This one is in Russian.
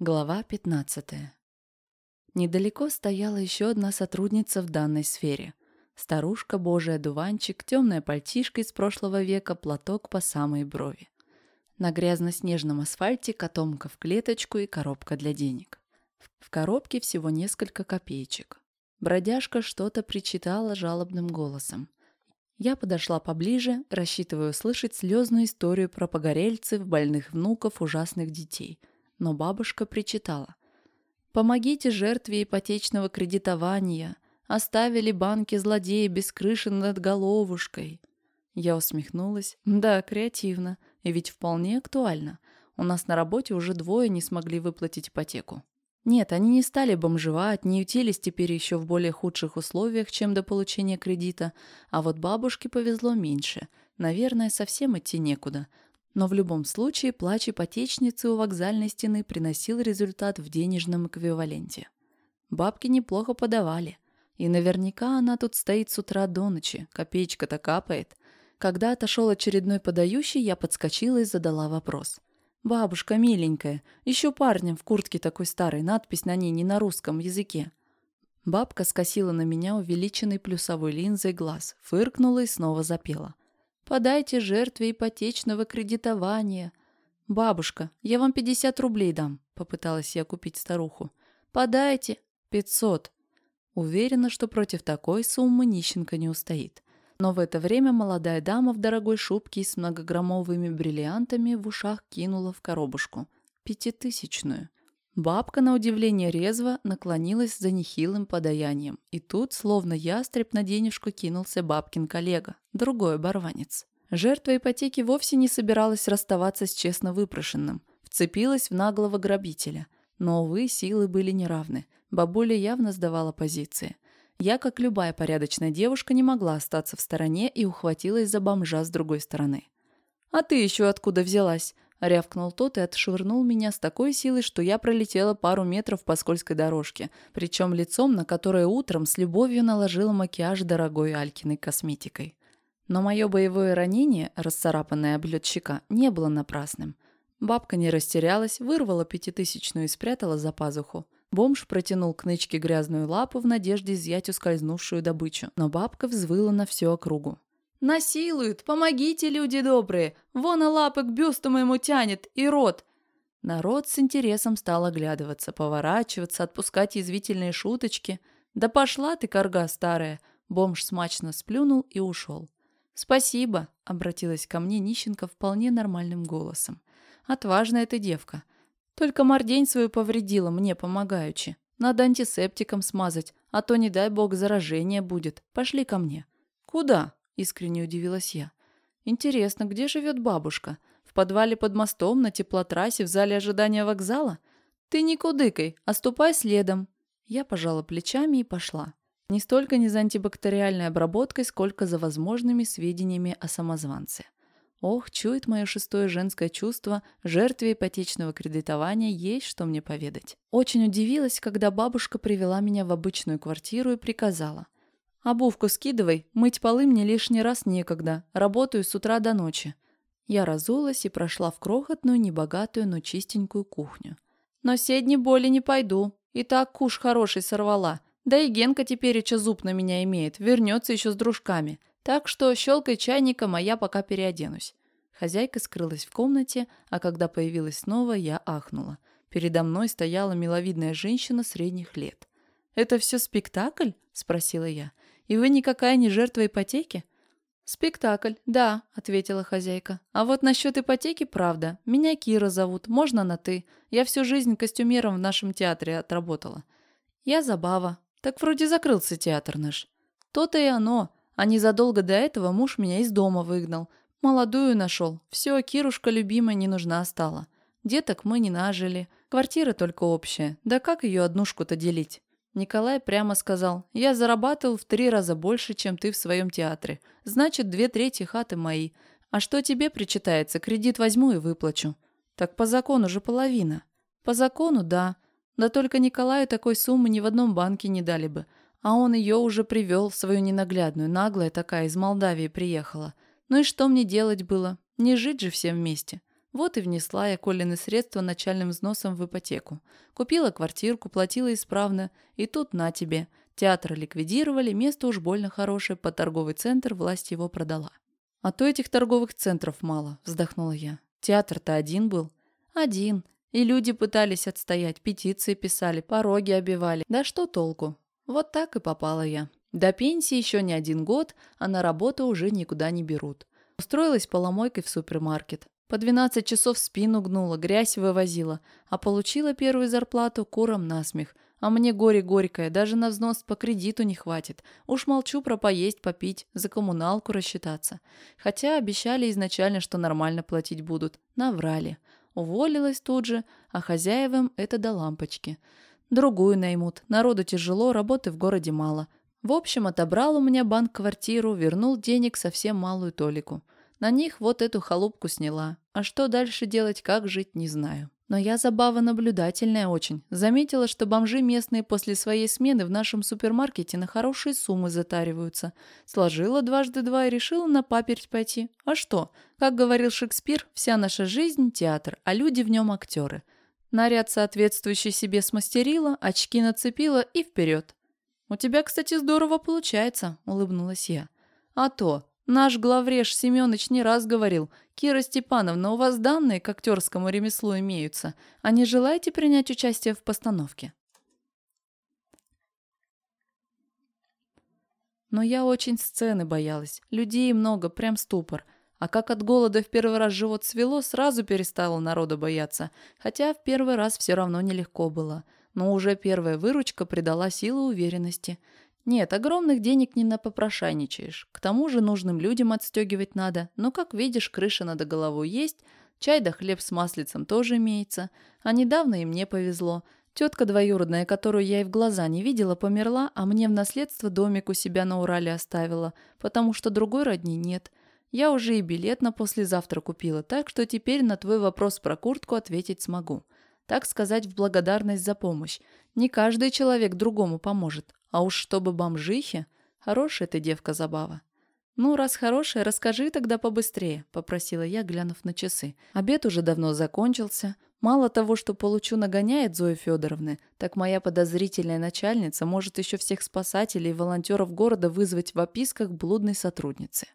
Глава 15. Недалеко стояла еще одна сотрудница в данной сфере. Старушка, божий дуванчик, темная пальтишка из прошлого века, платок по самой брови. На грязно-снежном асфальте котомка в клеточку и коробка для денег. В коробке всего несколько копеечек. Бродяжка что-то причитала жалобным голосом. Я подошла поближе, рассчитывая услышать слезную историю про погорельцев, больных внуков, ужасных детей – но бабушка причитала. «Помогите жертве ипотечного кредитования. Оставили банки злодеи без крыши над головушкой». Я усмехнулась. «Да, креативно. И ведь вполне актуально. У нас на работе уже двое не смогли выплатить ипотеку. Нет, они не стали бомжевать, не ютились теперь еще в более худших условиях, чем до получения кредита, а вот бабушке повезло меньше. Наверное, совсем идти некуда. Но в любом случае плач ипотечницы у вокзальной стены приносил результат в денежном эквиваленте. Бабки неплохо подавали. И наверняка она тут стоит с утра до ночи, копеечка-то капает. Когда отошел очередной подающий, я подскочила и задала вопрос. «Бабушка миленькая, еще парнем в куртке такой старой, надпись на ней не на русском языке». Бабка скосила на меня увеличенный плюсовой линзой глаз, фыркнула и снова запела. Подайте жертве ипотечного кредитования. Бабушка, я вам 50 рублей дам, попыталась я купить старуху. Подайте. 500. Уверена, что против такой суммы нищенка не устоит. Но в это время молодая дама в дорогой шубке с многограммовыми бриллиантами в ушах кинула в коробушку. Пятитысячную. Бабка, на удивление резво, наклонилась за нехилым подаянием. И тут, словно ястреб, на денежку кинулся бабкин коллега, другой оборванец. Жертва ипотеки вовсе не собиралась расставаться с честно выпрошенным. Вцепилась в наглого грабителя. Но, увы, силы были неравны. Бабуля явно сдавала позиции. Я, как любая порядочная девушка, не могла остаться в стороне и ухватилась за бомжа с другой стороны. «А ты еще откуда взялась?» Рявкнул тот и отшвырнул меня с такой силой, что я пролетела пару метров по скользкой дорожке, причем лицом, на которое утром с любовью наложила макияж дорогой Алькиной косметикой. Но мое боевое ранение, расцарапанное об лед щека, не было напрасным. Бабка не растерялась, вырвала пятитысячную и спрятала за пазуху. Бомж протянул к нычке грязную лапу в надежде изъять ускользнувшую добычу, но бабка взвыла на всю округу. «Насилуют! Помогите, люди добрые! Вон и лапы к бюсту моему тянет, и рот!» Народ с интересом стал оглядываться, поворачиваться, отпускать язвительные шуточки. «Да пошла ты, корга старая!» Бомж смачно сплюнул и ушел. «Спасибо», — обратилась ко мне нищенка вполне нормальным голосом. «Отважная ты девка. Только мордень свою повредила мне помогаючи. Надо антисептиком смазать, а то, не дай бог, заражение будет. Пошли ко мне». «Куда?» Искренне удивилась я. Интересно, где живет бабушка? В подвале под мостом, на теплотрассе, в зале ожидания вокзала? Ты не кудыкай, а ступай следом. Я пожала плечами и пошла. Не столько не за антибактериальной обработкой, сколько за возможными сведениями о самозванце. Ох, чует мое шестое женское чувство, жертве ипотечного кредитования есть что мне поведать. Очень удивилась, когда бабушка привела меня в обычную квартиру и приказала – Обувку скидывай, мыть полы мне лишний раз некогда, работаю с утра до ночи. Я разулась и прошла в крохотную, небогатую, но чистенькую кухню. Но седни боли не пойду, и так куш хороший сорвала. Да и Генка теперь еще зуб на меня имеет, вернется еще с дружками. Так что щелкай чайником, а я пока переоденусь. Хозяйка скрылась в комнате, а когда появилась снова, я ахнула. Передо мной стояла миловидная женщина средних лет. «Это все спектакль?» – спросила я. И вы никакая не жертва ипотеки?» «Спектакль, да», — ответила хозяйка. «А вот насчет ипотеки правда. Меня Кира зовут, можно на «ты». Я всю жизнь костюмером в нашем театре отработала». «Я Забава. Так вроде закрылся театр наш». «То-то и оно. А незадолго до этого муж меня из дома выгнал. Молодую нашел. Все, Кирушка любимая не нужна стала. Деток мы не нажили. Квартира только общая. Да как ее однушку-то делить?» Николай прямо сказал, «Я зарабатывал в три раза больше, чем ты в своем театре. Значит, две трети хаты мои. А что тебе причитается? Кредит возьму и выплачу». «Так по закону же половина». «По закону, да. Да только Николаю такой суммы ни в одном банке не дали бы. А он ее уже привел, свою ненаглядную, наглая такая, из Молдавии приехала. Ну и что мне делать было? Не жить же всем вместе. Вот и внесла я Колины средства начальным взносом в ипотеку. Купила квартирку, платила исправно. И тут на тебе. Театр ликвидировали, место уж больно хорошее, под торговый центр власть его продала. «А то этих торговых центров мало», – вздохнула я. «Театр-то один был». «Один. И люди пытались отстоять, петиции писали, пороги обивали. Да что толку? Вот так и попала я. До пенсии еще не один год, а на работу уже никуда не берут. Устроилась поломойкой в супермаркет. По 12 часов спину гнула, грязь вывозила, а получила первую зарплату куром насмех. А мне горе горькое, даже на взнос по кредиту не хватит. Уж молчу про поесть, попить, за коммуналку рассчитаться. Хотя обещали изначально, что нормально платить будут. Наврали. Уволилась тут же, а хозяевам это до лампочки. Другую наймут, народу тяжело, работы в городе мало. В общем, отобрал у меня банк квартиру, вернул денег совсем малую толику. На них вот эту халупку сняла. А что дальше делать, как жить, не знаю. Но я забава наблюдательная очень. Заметила, что бомжи местные после своей смены в нашем супермаркете на хорошие суммы затариваются. Сложила дважды два и решила на паперть пойти. А что? Как говорил Шекспир, вся наша жизнь – театр, а люди в нем – актеры. Наряд соответствующий себе смастерила, очки нацепила и вперед. «У тебя, кстати, здорово получается», – улыбнулась я. «А то, Наш главреж Семёныч не раз говорил, «Кира Степановна, у вас данные к актерскому ремеслу имеются, а не желаете принять участие в постановке?» Но я очень сцены боялась, людей много, прям ступор. А как от голода в первый раз живот свело, сразу перестала народу бояться, хотя в первый раз все равно нелегко было. Но уже первая выручка придала силу уверенности – нет, огромных денег не напопрошайничаешь. К тому же нужным людям отстегивать надо. Но, как видишь, крыша над головой есть, чай да хлеб с маслицем тоже имеется. А недавно и мне повезло. Тетка двоюродная, которую я и в глаза не видела, померла, а мне в наследство домик у себя на Урале оставила, потому что другой родни нет. Я уже и билет на послезавтра купила, так что теперь на твой вопрос про куртку ответить смогу. Так сказать, в благодарность за помощь. Не каждый человек другому поможет, а уж чтобы бомжихи... Хорошая ты девка Забава. «Ну, раз хорошая, расскажи тогда побыстрее», — попросила я, глянув на часы. Обед уже давно закончился. Мало того, что получу нагоняет Зои Федоровны, так моя подозрительная начальница может еще всех спасателей и волонтеров города вызвать в описках блудной сотрудницы.